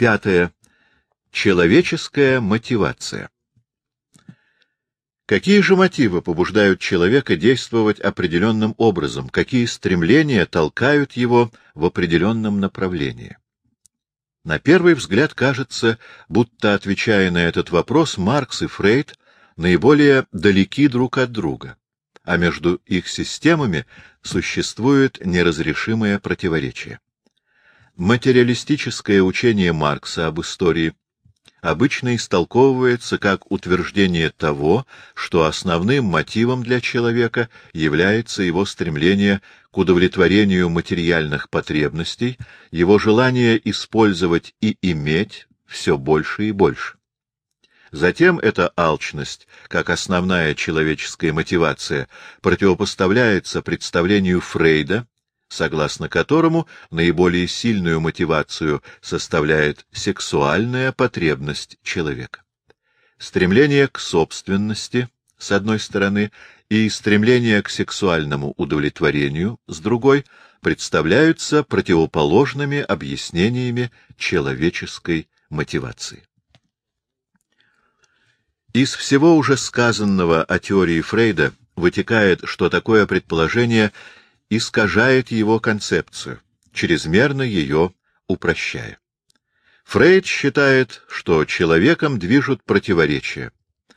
Пятое. Человеческая мотивация. Какие же мотивы побуждают человека действовать определенным образом, какие стремления толкают его в определенном направлении? На первый взгляд кажется, будто, отвечая на этот вопрос, Маркс и Фрейд наиболее далеки друг от друга, а между их системами существует неразрешимое противоречие. Материалистическое учение Маркса об истории обычно истолковывается как утверждение того, что основным мотивом для человека является его стремление к удовлетворению материальных потребностей, его желание использовать и иметь все больше и больше. Затем эта алчность, как основная человеческая мотивация, противопоставляется представлению Фрейда согласно которому наиболее сильную мотивацию составляет сексуальная потребность человека. Стремление к собственности, с одной стороны, и стремление к сексуальному удовлетворению, с другой, представляются противоположными объяснениями человеческой мотивации. Из всего уже сказанного о теории Фрейда вытекает, что такое предположение искажает его концепцию, чрезмерно ее упрощая. Фрейд считает, что человеком движут противоречия,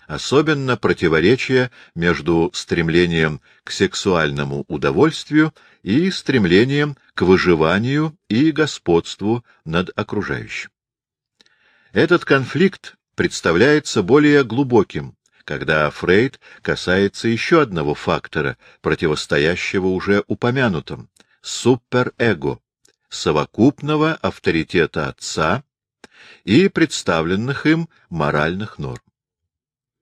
особенно противоречия между стремлением к сексуальному удовольствию и стремлением к выживанию и господству над окружающим. Этот конфликт представляется более глубоким, когда Фрейд касается еще одного фактора, противостоящего уже упомянутым — суперэго, совокупного авторитета отца и представленных им моральных норм.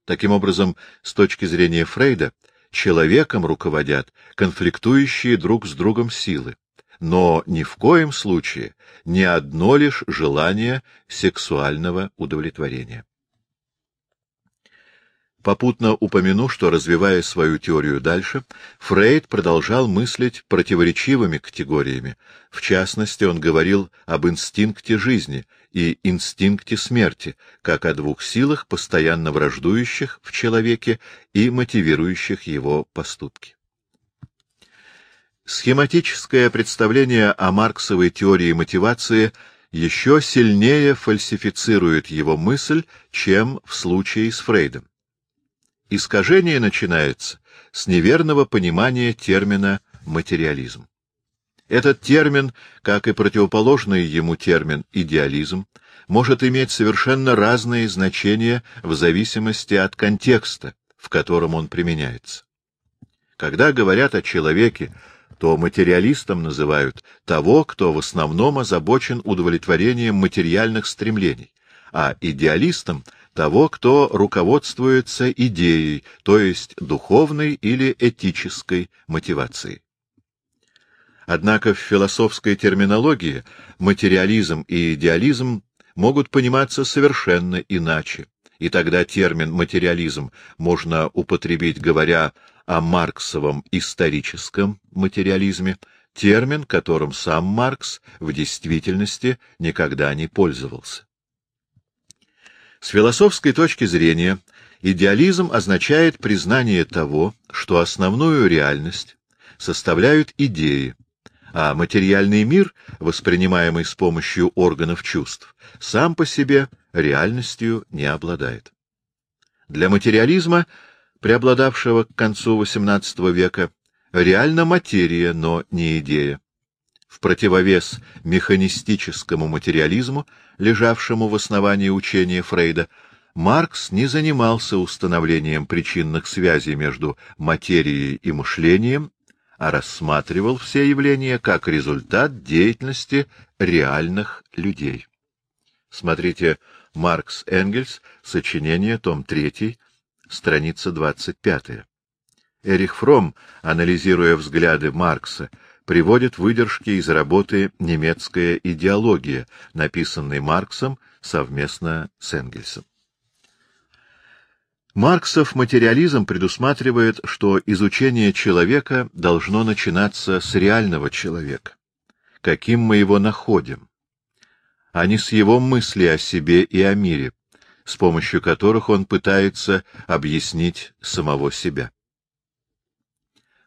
Таким образом, с точки зрения Фрейда, человеком руководят конфликтующие друг с другом силы, но ни в коем случае не одно лишь желание сексуального удовлетворения. Попутно упомяну, что, развивая свою теорию дальше, Фрейд продолжал мыслить противоречивыми категориями. В частности, он говорил об инстинкте жизни и инстинкте смерти, как о двух силах, постоянно враждующих в человеке и мотивирующих его поступки. Схематическое представление о марксовой теории мотивации еще сильнее фальсифицирует его мысль, чем в случае с Фрейдом. Искажение начинается с неверного понимания термина «материализм». Этот термин, как и противоположный ему термин «идеализм», может иметь совершенно разные значения в зависимости от контекста, в котором он применяется. Когда говорят о человеке, то материалистом называют того, кто в основном озабочен удовлетворением материальных стремлений, а идеалистом — того, кто руководствуется идеей, то есть духовной или этической мотивацией. Однако в философской терминологии материализм и идеализм могут пониматься совершенно иначе, и тогда термин «материализм» можно употребить, говоря о марксовом историческом материализме, термин, которым сам Маркс в действительности никогда не пользовался. С философской точки зрения идеализм означает признание того, что основную реальность составляют идеи, а материальный мир, воспринимаемый с помощью органов чувств, сам по себе реальностью не обладает. Для материализма, преобладавшего к концу XVIII века, реальна материя, но не идея в противовес механистическому материализму, лежавшему в основании учения Фрейда, Маркс не занимался установлением причинных связей между материей и мышлением, а рассматривал все явления как результат деятельности реальных людей. Смотрите Маркс Энгельс, сочинение, том 3, страница 25. Эрих Фром, анализируя взгляды Маркса, приводит выдержки из работы «Немецкая идеология», написанной Марксом совместно с Энгельсом. Марксов материализм предусматривает, что изучение человека должно начинаться с реального человека, каким мы его находим, а не с его мысли о себе и о мире, с помощью которых он пытается объяснить самого себя.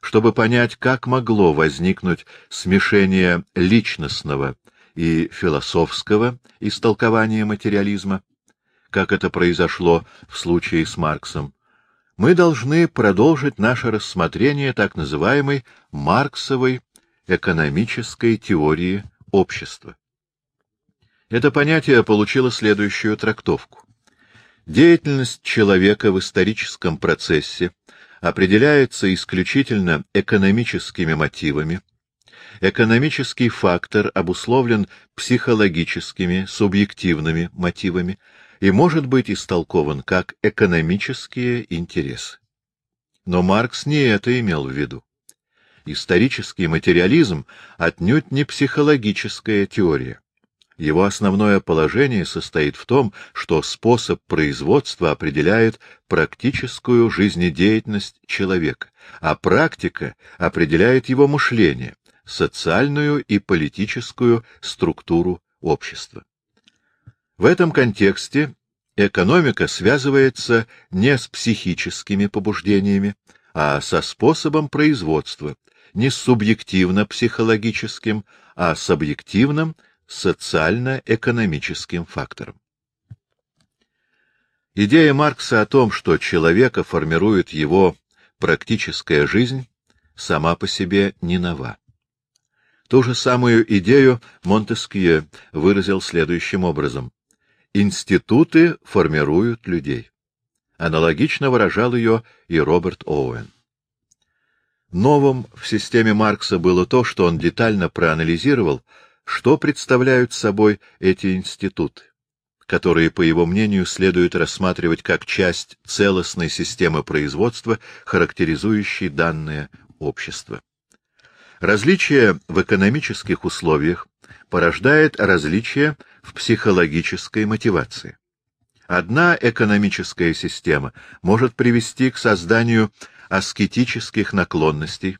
Чтобы понять, как могло возникнуть смешение личностного и философского истолкования материализма, как это произошло в случае с Марксом, мы должны продолжить наше рассмотрение так называемой Марксовой экономической теории общества. Это понятие получило следующую трактовку. Деятельность человека в историческом процессе определяется исключительно экономическими мотивами, экономический фактор обусловлен психологическими, субъективными мотивами и может быть истолкован как экономические интересы. Но Маркс не это имел в виду. Исторический материализм отнюдь не психологическая теория. Его основное положение состоит в том, что способ производства определяет практическую жизнедеятельность человека, а практика определяет его мышление, социальную и политическую структуру общества. В этом контексте экономика связывается не с психическими побуждениями, а со способом производства, не с субъективно-психологическим, а с объективным социально-экономическим фактором. Идея Маркса о том, что человека формирует его практическая жизнь, сама по себе не нова. Ту же самую идею Монтескье выразил следующим образом. «Институты формируют людей». Аналогично выражал ее и Роберт Оуэн. Новым в системе Маркса было то, что он детально проанализировал, что представляют собой эти институты, которые, по его мнению, следует рассматривать как часть целостной системы производства, характеризующей данное общество. Различие в экономических условиях порождает различие в психологической мотивации. Одна экономическая система может привести к созданию аскетических наклонностей,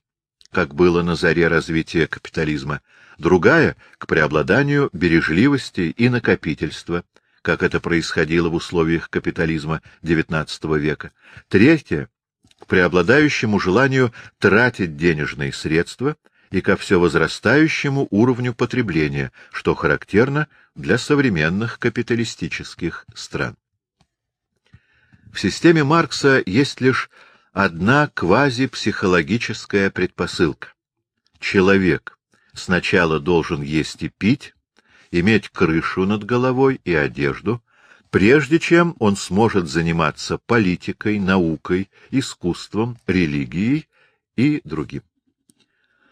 как было на заре развития капитализма, другая — к преобладанию бережливости и накопительства, как это происходило в условиях капитализма XIX века, третья — к преобладающему желанию тратить денежные средства и ко все возрастающему уровню потребления, что характерно для современных капиталистических стран. В системе Маркса есть лишь одна квазипсихологическая предпосылка. Человек сначала должен есть и пить, иметь крышу над головой и одежду, прежде чем он сможет заниматься политикой, наукой, искусством, религией и другим.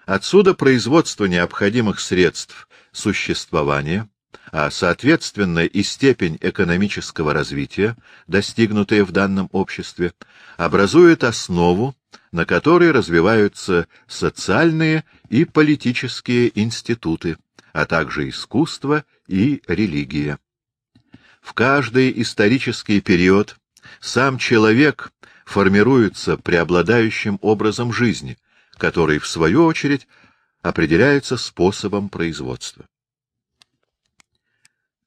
Отсюда производство необходимых средств существования, а соответственно и степень экономического развития, достигнутая в данном обществе, образует основу, на которой развиваются социальные и политические институты, а также искусство и религия. В каждый исторический период сам человек формируется преобладающим образом жизни, который, в свою очередь, определяется способом производства.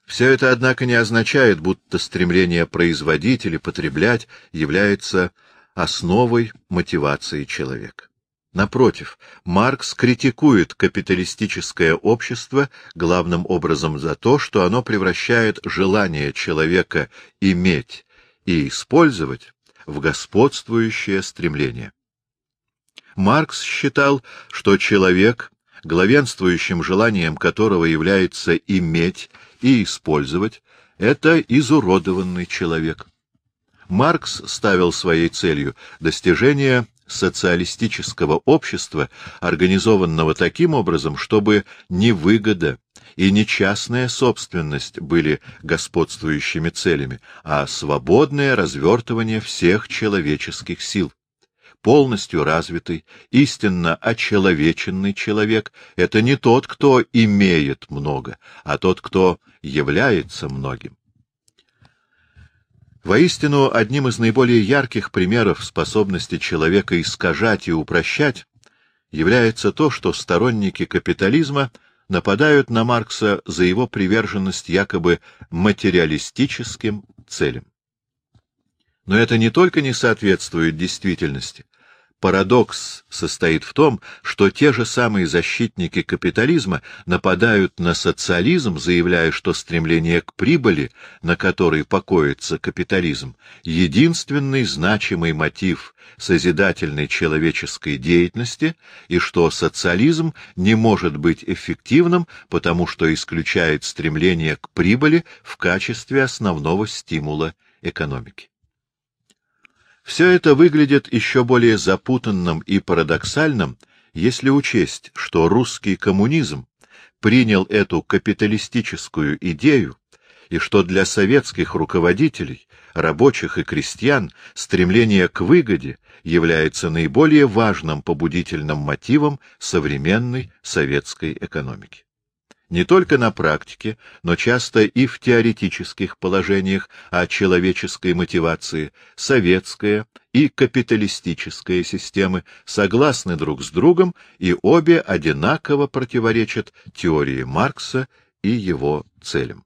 Все это, однако, не означает, будто стремление производить или потреблять является основой мотивации человека. Напротив, Маркс критикует капиталистическое общество главным образом за то, что оно превращает желание человека иметь и использовать в господствующее стремление. Маркс считал, что человек, главенствующим желанием которого является иметь и использовать, это изуродованный человек. Маркс ставил своей целью достижение социалистического общества, организованного таким образом, чтобы ни выгода и не частная собственность были господствующими целями, а свободное развертывание всех человеческих сил полностью развитый, истинно очеловеченный человек — это не тот, кто имеет много, а тот, кто является многим. Воистину, одним из наиболее ярких примеров способности человека искажать и упрощать является то, что сторонники капитализма нападают на Маркса за его приверженность якобы материалистическим целям. Но это не только не соответствует действительности, Парадокс состоит в том, что те же самые защитники капитализма нападают на социализм, заявляя, что стремление к прибыли, на которой покоится капитализм, единственный значимый мотив созидательной человеческой деятельности, и что социализм не может быть эффективным, потому что исключает стремление к прибыли в качестве основного стимула экономики. Все это выглядит еще более запутанным и парадоксальным, если учесть, что русский коммунизм принял эту капиталистическую идею, и что для советских руководителей, рабочих и крестьян стремление к выгоде является наиболее важным побудительным мотивом современной советской экономики не только на практике, но часто и в теоретических положениях о человеческой мотивации, советская и капиталистическая системы согласны друг с другом и обе одинаково противоречат теории Маркса и его целям.